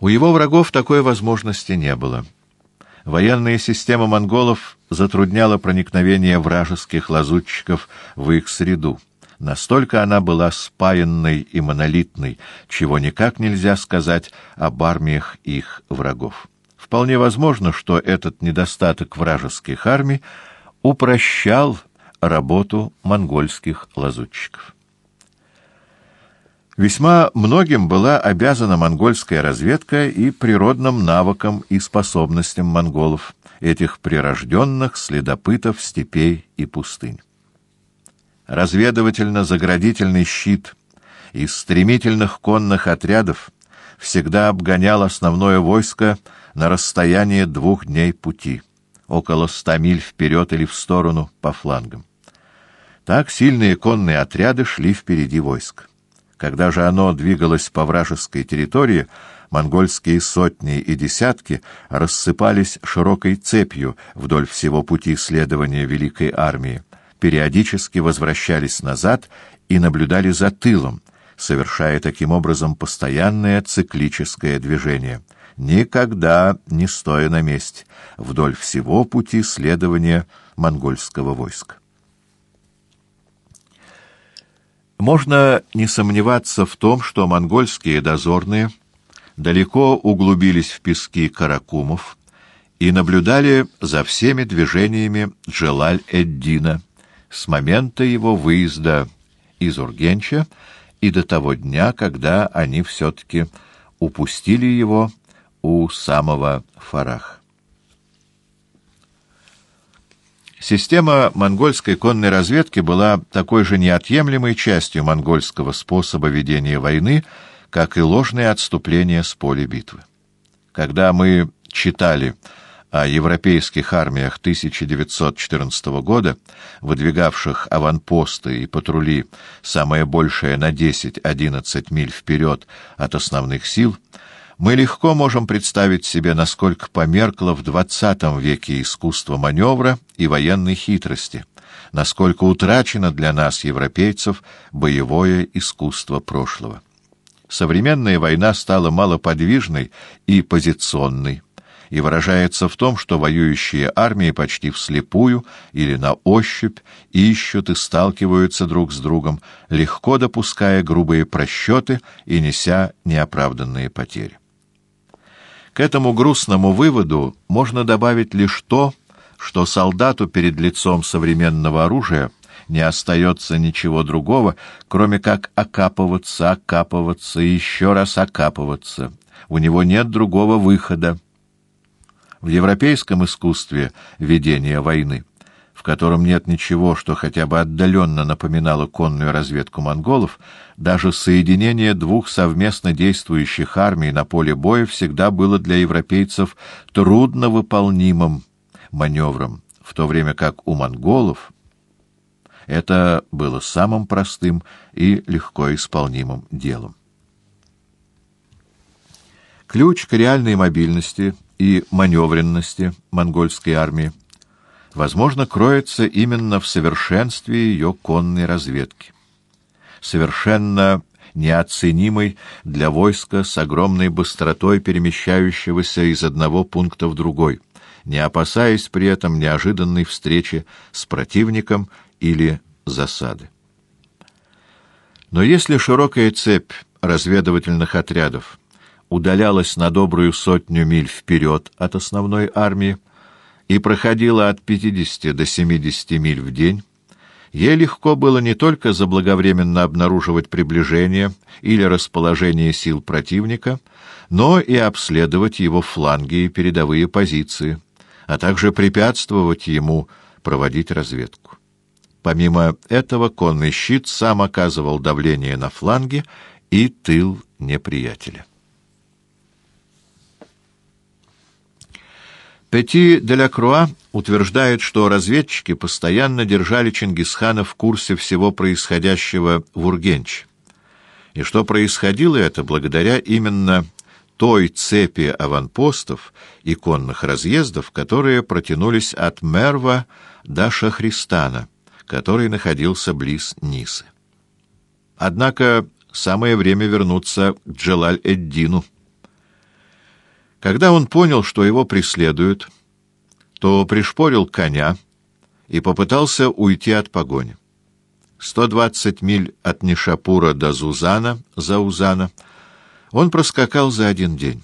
У его врагов такой возможности не было. Военная система монголов затрудняла проникновение вражеских лазутчиков в их среду. Настолько она была спаянной и монолитной, чего никак нельзя сказать об армиях их врагов. Вполне возможно, что этот недостаток вражеских армий упрощал работу монгольских лазутчиков. Весьма многим была обязана монгольская разведка и природным навыкам и способностям монголов, этих прирожденных следопытов степей и пустынь. Разведывательно-заградительный щит из стремительных конных отрядов всегда обгонял основное войско на расстояние двух дней пути, около ста миль вперед или в сторону по флангам. Так сильные конные отряды шли впереди войск. Когда же оно двигалось по вражеской территории, монгольские сотни и десятки рассыпались широкой цепью вдоль всего пути следования великой армии, периодически возвращались назад и наблюдали за тылом, совершая таким образом постоянное циклическое движение, никогда не стоя на месте, вдоль всего пути следования монгольского войска. Можно не сомневаться в том, что монгольские дозорные далеко углубились в пески Каракумов и наблюдали за всеми движениями Джелаль-эд-Дина с момента его выезда из Ургенча и до того дня, когда они все-таки упустили его у самого Фарах. Система монгольской конной разведки была такой же неотъемлемой частью монгольского способа ведения войны, как и ложное отступление с поля битвы. Когда мы читали о европейских армиях 1914 года, выдвигавших аванпосты и патрули, самое большее на 10-11 миль вперед от основных сил, мы легко можем представить себе, насколько померкло в XX веке искусство маневра и военной хитрости, насколько утрачено для нас, европейцев, боевое искусство прошлого. Современная война стала малоподвижной и позиционной, и выражается в том, что воюющие армии почти вслепую или на ощупь ищут и сталкиваются друг с другом, легко допуская грубые просчеты и неся неоправданные потери. К этому грустному выводу можно добавить лишь то, что солдату перед лицом современного оружия не остается ничего другого, кроме как окапываться, окапываться и еще раз окапываться. У него нет другого выхода. В европейском искусстве ведения войны в котором нет ничего, что хотя бы отдаленно напоминало конную разведку монголов, даже соединение двух совместно действующих армий на поле боя всегда было для европейцев трудно выполнимым маневром, в то время как у монголов это было самым простым и легко исполнимым делом. Ключ к реальной мобильности и маневренности монгольской армии возможно, кроется именно в совершенстве ее конной разведки. Совершенно неоценимой для войска с огромной быстротой перемещающегося из одного пункта в другой, не опасаясь при этом неожиданной встречи с противником или засады. Но если широкая цепь разведывательных отрядов удалялась на добрую сотню миль вперед от основной армии, и проходила от 50 до 70 миль в день, ей легко было не только заблаговременно обнаруживать приближение или расположение сил противника, но и обследовать его фланги и передовые позиции, а также препятствовать ему проводить разведку. Помимо этого, конный щит сам оказывал давление на фланги и тыл неприятеля. Пети де ля Круа утверждает, что разведчики постоянно держали Чингисхана в курсе всего происходящего в Ургенче, и что происходило это благодаря именно той цепи аванпостов и конных разъездов, которые протянулись от Мерва до Шахристана, который находился близ Нисы. Однако самое время вернуться к Джелаль-эд-Дину. Когда он понял, что его преследуют, то пришпорил коня и попытался уйти от погони. 120 миль от Нишапура до Зузана, Заузана, он проскакал за один день.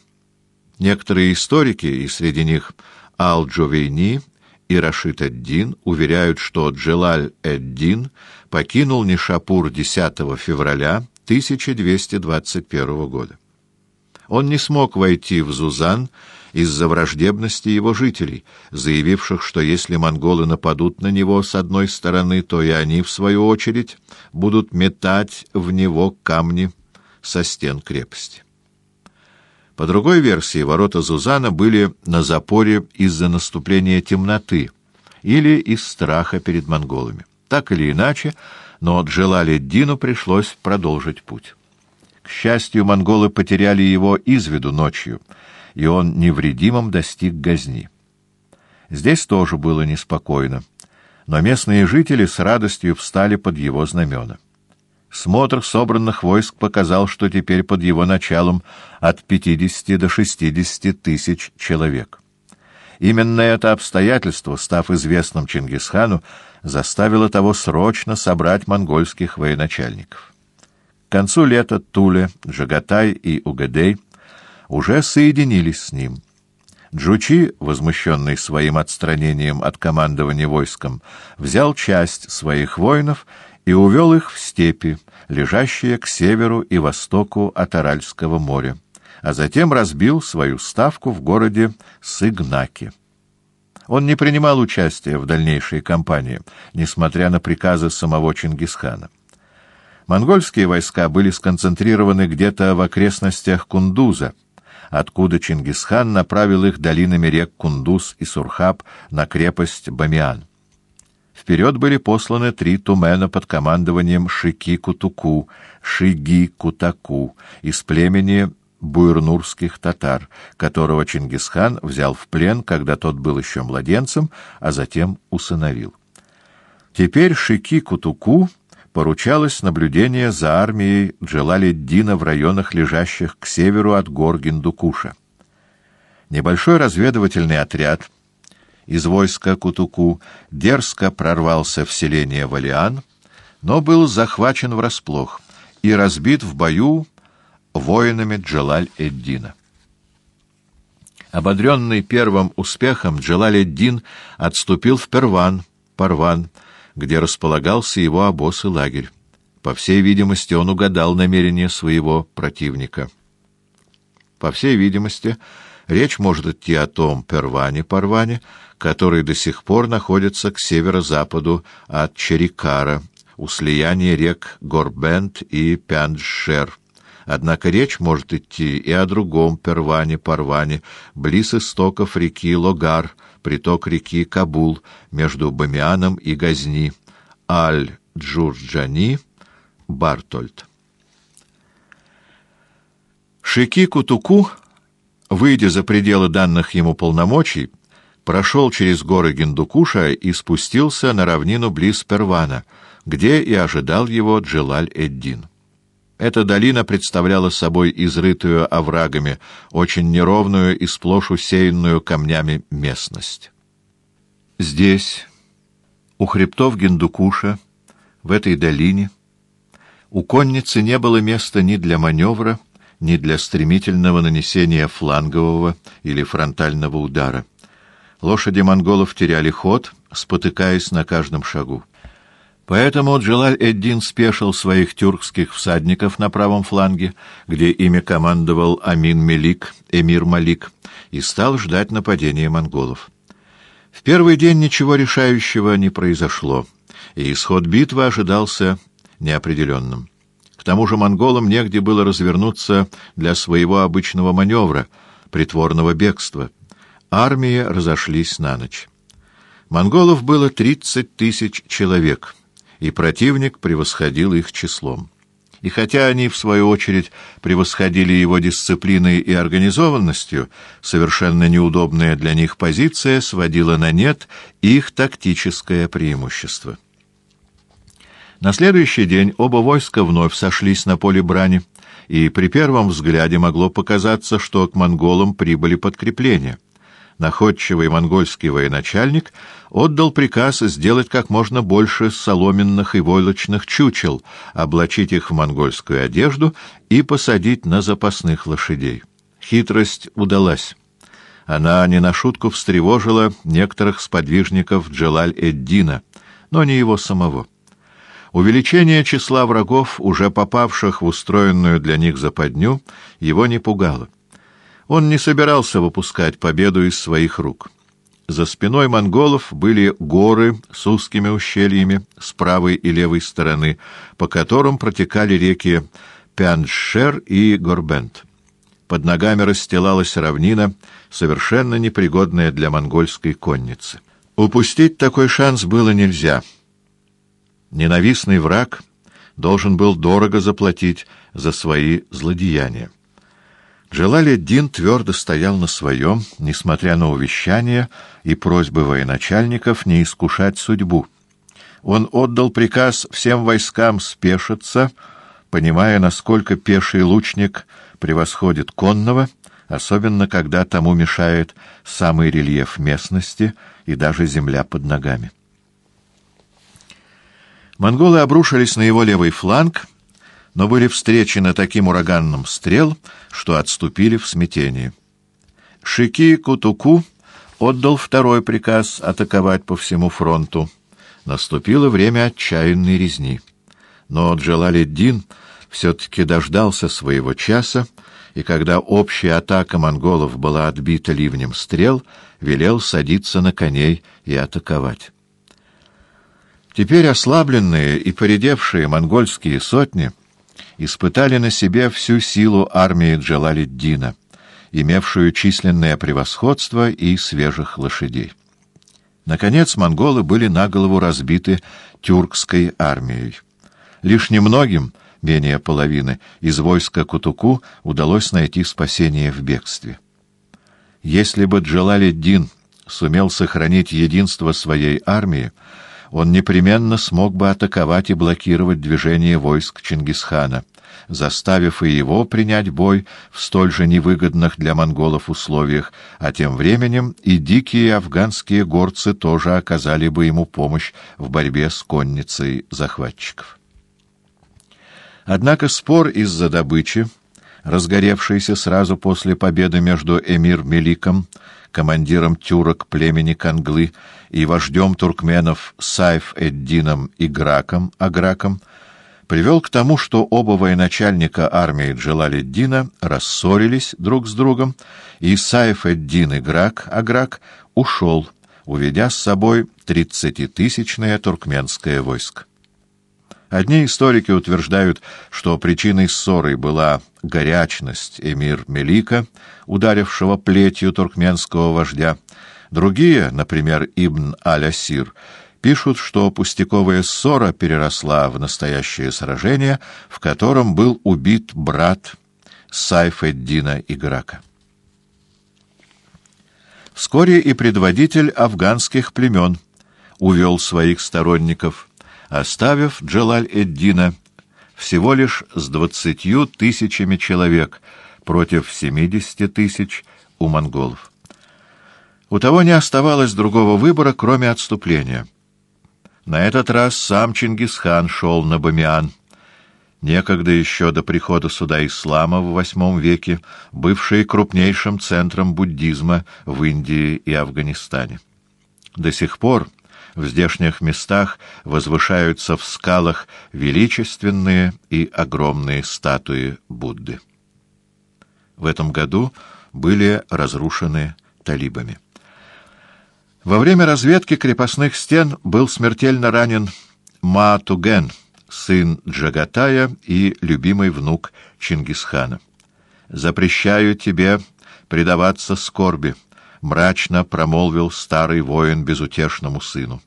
Некоторые историки, и среди них Ал-Джовейни и Рашид Эддин, уверяют, что Джелаль Эддин покинул Нишапур 10 февраля 1221 года. Он не смог войти в Зузан из-за враждебности его жителей, заявивших, что если монголы нападут на него с одной стороны, то и они, в свою очередь, будут метать в него камни со стен крепости. По другой версии, ворота Зузана были на запоре из-за наступления темноты или из страха перед монголами. Так или иначе, но Джелаледдину пришлось продолжить путь. К счастью, монголы потеряли его из виду ночью, и он невредимым достиг Газни. Здесь тоже было неспокойно, но местные жители с радостью встали под его знамена. Смотр собранных войск показал, что теперь под его началом от 50 до 60 тысяч человек. Именно это обстоятельство, став известным Чингисхану, заставило того срочно собрать монгольских военачальников. Концу лета Туле, Джагатай и Угадей уже соединились с ним. Джучи, возмущенный своим отстранением от командования войском, взял часть своих воинов и увел их в степи, лежащие к северу и востоку от Аральского моря, а затем разбил свою ставку в городе Сыгнаки. Он не принимал участия в дальнейшей кампании, несмотря на приказы самого Чингисхана. Монгольские войска были сконцентрированы где-то в окрестностях Кундуза, откуда Чингисхан направил их долинами рек Кундуз и Сурхаб на крепость Бамиан. Вперед были посланы три тумена под командованием Шики-Кутуку, Шиги-Кутаку из племени буйрнурских татар, которого Чингисхан взял в плен, когда тот был еще младенцем, а затем усыновил. Теперь Шики-Кутуку поручалось наблюдение за армией Джалалиддина в районах, лежащих к северу от гор Гиндукуша. Небольшой разведывательный отряд из войска Кутуку дерзко прорвался в селение Валиан, но был захвачен врасплох и разбит в бою воинами Джалаль-эд-Дина. Ободренный первым успехом, Джалаль-эд-Дин отступил в Перван, Парван, где располагался его обоз и лагерь. По всей видимости, он угадал намерение своего противника. По всей видимости, речь может идти о том Перване-Парване, который до сих пор находится к северо-западу от Черикара, у слияния рек Горбент и Пянджшер. Однако речь может идти и о другом Перване-Парване, близ истоков реки Логар, приток реки Кабул между Бамианом и Газни, Аль-Джурджани, Бартольд. Шики Кутуку, выйдя за пределы данных ему полномочий, прошел через горы Гиндукуша и спустился на равнину близ Первана, где и ожидал его Джилаль-эд-Дин. Эта долина представляла собой изрытую оврагами, очень неровную и сплошь усеянную камнями местность. Здесь, у хребтов Гиндукуша, в этой долине, у конницы не было места ни для маневра, ни для стремительного нанесения флангового или фронтального удара. Лошади монголов теряли ход, спотыкаясь на каждом шагу. Поэтому Джалаль-эд-Дин спешил своих тюркских всадников на правом фланге, где ими командовал Амин Мелик, эмир Малик, и стал ждать нападения монголов. В первый день ничего решающего не произошло, и исход битвы ожидался неопределенным. К тому же монголам негде было развернуться для своего обычного маневра, притворного бегства. Армии разошлись на ночь. Монголов было тридцать тысяч человек — и противник превосходил их числом. И хотя они, в свою очередь, превосходили его дисциплиной и организованностью, совершенно неудобная для них позиция сводила на нет их тактическое преимущество. На следующий день оба войска вновь сошлись на поле брани, и при первом взгляде могло показаться, что к монголам прибыли подкрепления. Находчивый монгольский военачальник отдал приказ сделать как можно больше соломенных и войлочных чучел, облачить их в монгольскую одежду и посадить на запасных лошадей. Хитрость удалась. Она не на шутку встревожила некоторых сподвижников Джалаль-эд-Дина, но не его самого. Увеличение числа врагов, уже попавших в устроенную для них западню, его не пугало. Он не собирался выпускать победу из своих рук. За спиной монголов были горы с узкими ущельями с правой и левой стороны, по которым протекали реки Пяншер и Горбент. Под ногами расстилалась равнина, совершенно непригодная для монгольской конницы. Упустить такой шанс было нельзя. Ненавистный враг должен был дорого заплатить за свои злодеяния. Джалаль-Дин твердо стоял на своем, несмотря на увещания и просьбы военачальников не искушать судьбу. Он отдал приказ всем войскам спешиться, понимая, насколько пеший лучник превосходит конного, особенно когда тому мешает самый рельеф местности и даже земля под ногами. Монголы обрушились на его левый фланг — но были встречены таким ураганным стрел, что отступили в смятении. Шики Кутуку отдал второй приказ атаковать по всему фронту. Наступило время отчаянной резни. Но Джалалиддин все-таки дождался своего часа, и когда общая атака монголов была отбита ливнем стрел, велел садиться на коней и атаковать. Теперь ослабленные и поредевшие монгольские сотни — испытали на себе всю силу армии Джалалиддина, имевшую численное превосходство и свежих лошадей. Наконец, монголы были на голову разбиты тюркской армией. Лишь немногим, менее половины, из войска Кутуку удалось найти спасение в бегстве. Если бы Джалалиддин сумел сохранить единство своей армии, он непременно смог бы атаковать и блокировать движение войск Чингисхана, заставив и его принять бой в столь же невыгодных для монголов условиях, а тем временем и дикие афганские горцы тоже оказали бы ему помощь в борьбе с конницей захватчиков. Однако спор из-за добычи, разгоревшийся сразу после победы между эмир Меликом командиром тюрок племени Канглы и вождем туркменов Сайф-эддином Играком Аграком, привел к тому, что оба военачальника армии Джалалиддина рассорились друг с другом, и Сайф-эддин Играк Аграк ушел, уведя с собой тридцатитысячное туркменское войско. Одни историки утверждают, что причиной ссоры была горячность эмир Мелика, ударившего плетью туркменского вождя. Другие, например, Ибн Аль-Асир, пишут, что пустяковая ссора переросла в настоящее сражение, в котором был убит брат Сайфеддина Играка. Вскоре и предводитель афганских племен увел своих сторонников – оставив Джалаль-эд-Дина всего лишь с двадцатью тысячами человек против семидесяти тысяч у монголов. У того не оставалось другого выбора, кроме отступления. На этот раз сам Чингисхан шел на Бамиан, некогда еще до прихода сюда ислама в VIII веке, бывший крупнейшим центром буддизма в Индии и Афганистане. До сих пор в здешних местах возвышаются в скалах величественные и огромные статуи Будды. В этом году были разрушены талибами. Во время разведки крепостных стен был смертельно ранен Маатуген, сын Джагатая и любимый внук Чингисхана. «Запрещаю тебе предаваться скорби», мрачно промолвил старый воин безутешному сыну.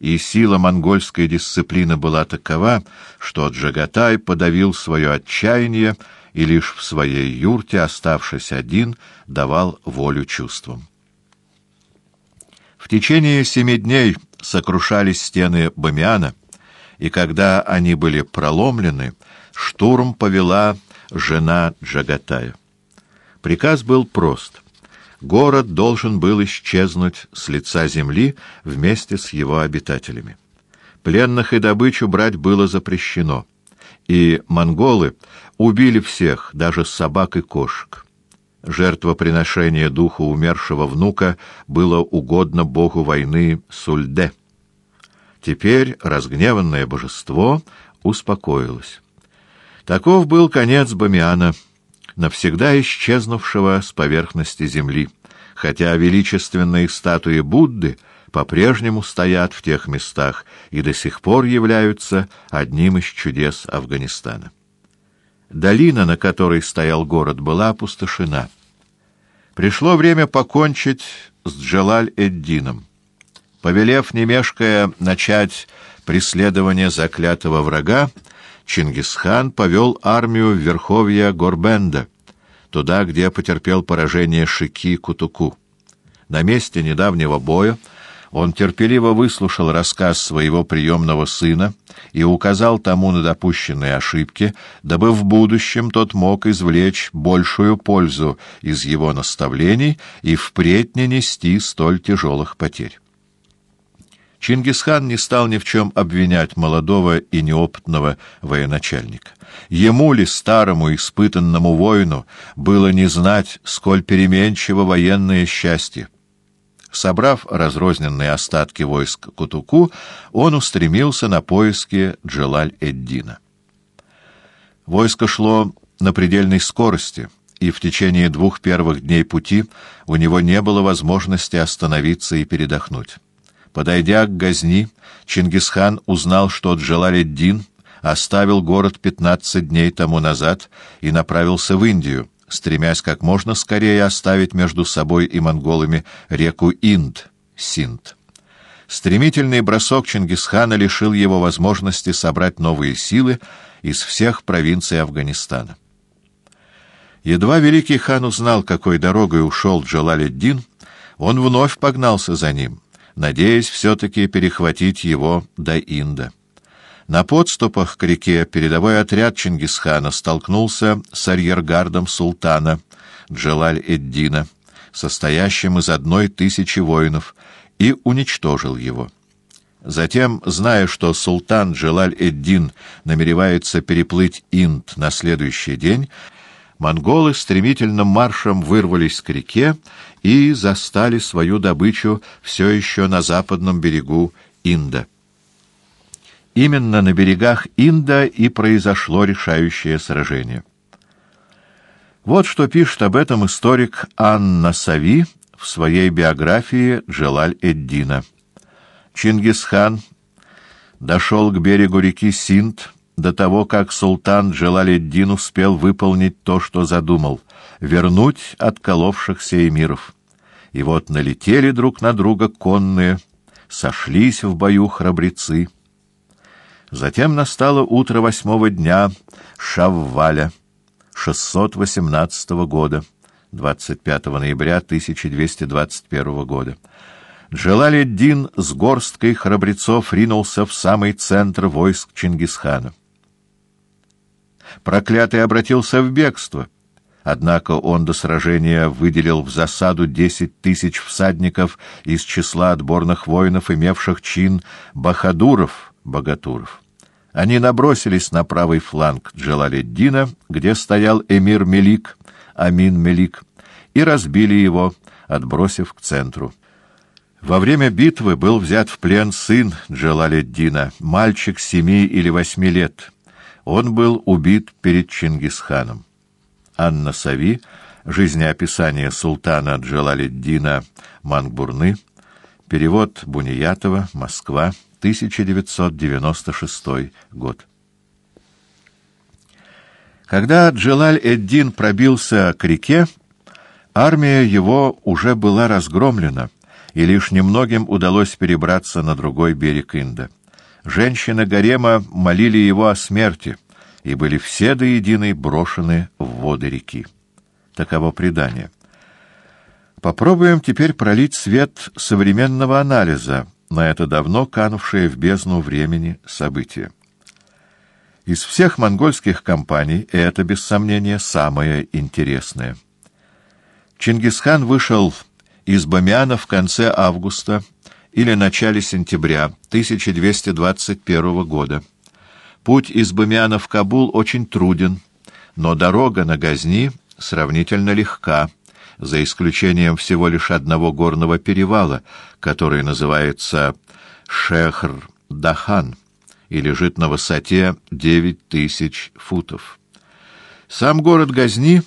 И сила монгольской дисциплины была такова, что Джагатай подавил свое отчаяние и лишь в своей юрте, оставшись один, давал волю чувствам. В течение семи дней сокрушались стены Бамиана, и когда они были проломлены, штурм повела жена Джагатая. Приказ был прост. Город должен был исчезнуть с лица земли вместе с его обитателями. Пленных и добычу брать было запрещено, и монголы убили всех, даже собак и кошек. Жертвоприношение духу умершего внука было угодно богу войны Сульде. Теперь разгневанное божество успокоилось. Таков был конец Бамиана, навсегда исчезнувшего с поверхности земли, хотя величественные статуи Будды по-прежнему стоят в тех местах и до сих пор являются одним из чудес Афганистана. Долина, на которой стоял город, была опустошена. Пришло время покончить с Джалаль-эд-Дином. Повелев, не мешкая, начать преследование заклятого врага, Чингисхан повел армию в верховья Горбенда, туда, где потерпел поражение Шики Кутуку. На месте недавнего боя он терпеливо выслушал рассказ своего приемного сына и указал тому на допущенные ошибки, дабы в будущем тот мог извлечь большую пользу из его наставлений и впредь не нести столь тяжелых потерь. Чингисхан не стал ни в чем обвинять молодого и неопытного военачальника. Ему ли, старому испытанному воину, было не знать, сколь переменчиво военное счастье? Собрав разрозненные остатки войск Кутуку, он устремился на поиски Джелаль-эд-Дина. Войско шло на предельной скорости, и в течение двух первых дней пути у него не было возможности остановиться и передохнуть. Подойдя к Газни, Чингисхан узнал, что Джалаледдин оставил город пятнадцать дней тому назад и направился в Индию, стремясь как можно скорее оставить между собой и монголами реку Инд, Синд. Стремительный бросок Чингисхана лишил его возможности собрать новые силы из всех провинций Афганистана. Едва великий хан узнал, какой дорогой ушел Джалаледдин, он вновь погнался за ним, надеясь все-таки перехватить его до Инда. На подступах к реке передовой отряд Чингисхана столкнулся с арьергардом султана Джалаль-эд-Дина, состоящим из одной тысячи воинов, и уничтожил его. Затем, зная, что султан Джалаль-эд-Дин намеревается переплыть Инд на следующий день, монголы стремительным маршем вырвались к реке и застали свою добычу все еще на западном берегу Инда. Именно на берегах Инда и произошло решающее сражение. Вот что пишет об этом историк Анна Сави в своей биографии Джелаль-эд-Дина. Чингисхан дошел к берегу реки Синд до того, как султан Джелаль-эд-Дин успел выполнить то, что задумал — вернуть отколовшихся эмиров. И вот налетели друг на друга конные, сошлись в бою храбрецы — Затем настало утро восьмого дня Шавваля 618 года, 25 ноября 1221 года. Джалалиддин с горсткой храбрецов ринулся в самый центр войск Чингисхана. Проклятый обратился в бегство, однако он до сражения выделил в засаду десять тысяч всадников из числа отборных воинов, имевших чин бахадуров — Богатуров. Они набросились на правый фланг Джалаледдина, где стоял эмир Мелик, Амин Мелик, и разбили его, отбросив к центру. Во время битвы был взят в плен сын Джалаледдина, мальчик семи или восьми лет. Он был убит перед Чингисханом. Анна Сави, жизнеописание султана Джалаледдина Мангбурны, перевод Буниятова, Москва, 1996 год. Когда Джелаль-эд-Дин пробился к реке, армия его уже была разгромлена, и лишь немногим удалось перебраться на другой берег Инда. Женщины гарема молили его о смерти, и были все до единой брошены в воды реки. Таково предание. Попробуем теперь пролить свет современного анализа — на это давно канувшее в бездну времени событие. Из всех монгольских кампаний это, без сомнения, самое интересное. Чингисхан вышел из Бамиана в конце августа или начале сентября 1221 года. Путь из Бамиана в Кабул очень труден, но дорога на Газни сравнительно легка, за исключением всего лишь одного горного перевала, который называется Шехр-Дахан и лежит на высоте 9 тысяч футов. Сам город Газни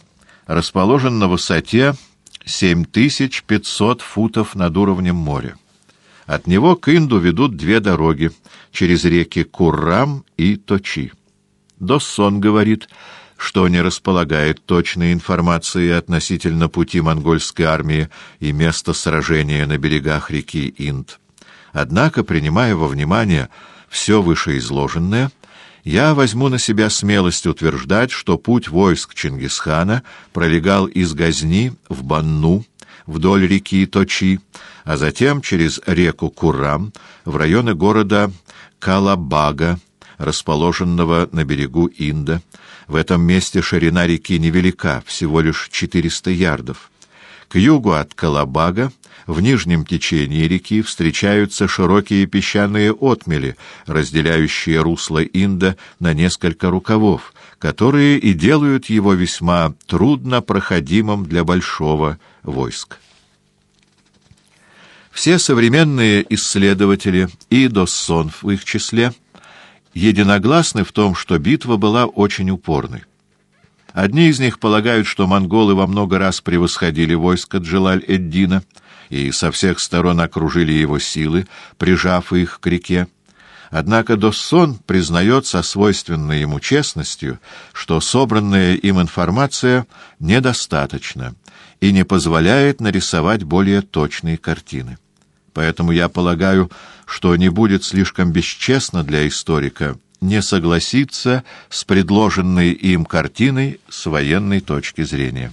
расположен на высоте 7500 футов над уровнем моря. От него к Инду ведут две дороги через реки Куррам и Точи. Доссон говорит, что не располагает точной информацией относительно пути монгольской армии и места сражения на берегах реки Инд. Однако, принимая во внимание все вышеизложенное, я возьму на себя смелость утверждать, что путь войск Чингисхана пролегал из Газни в Банну, вдоль реки Точи, а затем через реку Курам в районы города Калабага, расположенного на берегу Инда. В этом месте ширина реки невелика, всего лишь 400 ярдов. К югу от Калабага в нижнем течении реки встречаются широкие песчаные отмели, разделяющие русло Инда на несколько рукавов, которые и делают его весьма трудно проходимым для большого войска. Все современные исследователи, и Доссон в их числе, единогласны в том, что битва была очень упорной. Одни из них полагают, что монголы во много раз превосходили войско Джелаль-эд-Дина и со всех сторон окружили его силы, прижав их к реке. Однако Доссон признает со свойственной ему честностью, что собранная им информация недостаточна и не позволяет нарисовать более точные картины. Поэтому я полагаю, что не будет слишком бесчестно для историка не согласиться с предложенной им картиной с военной точки зрения.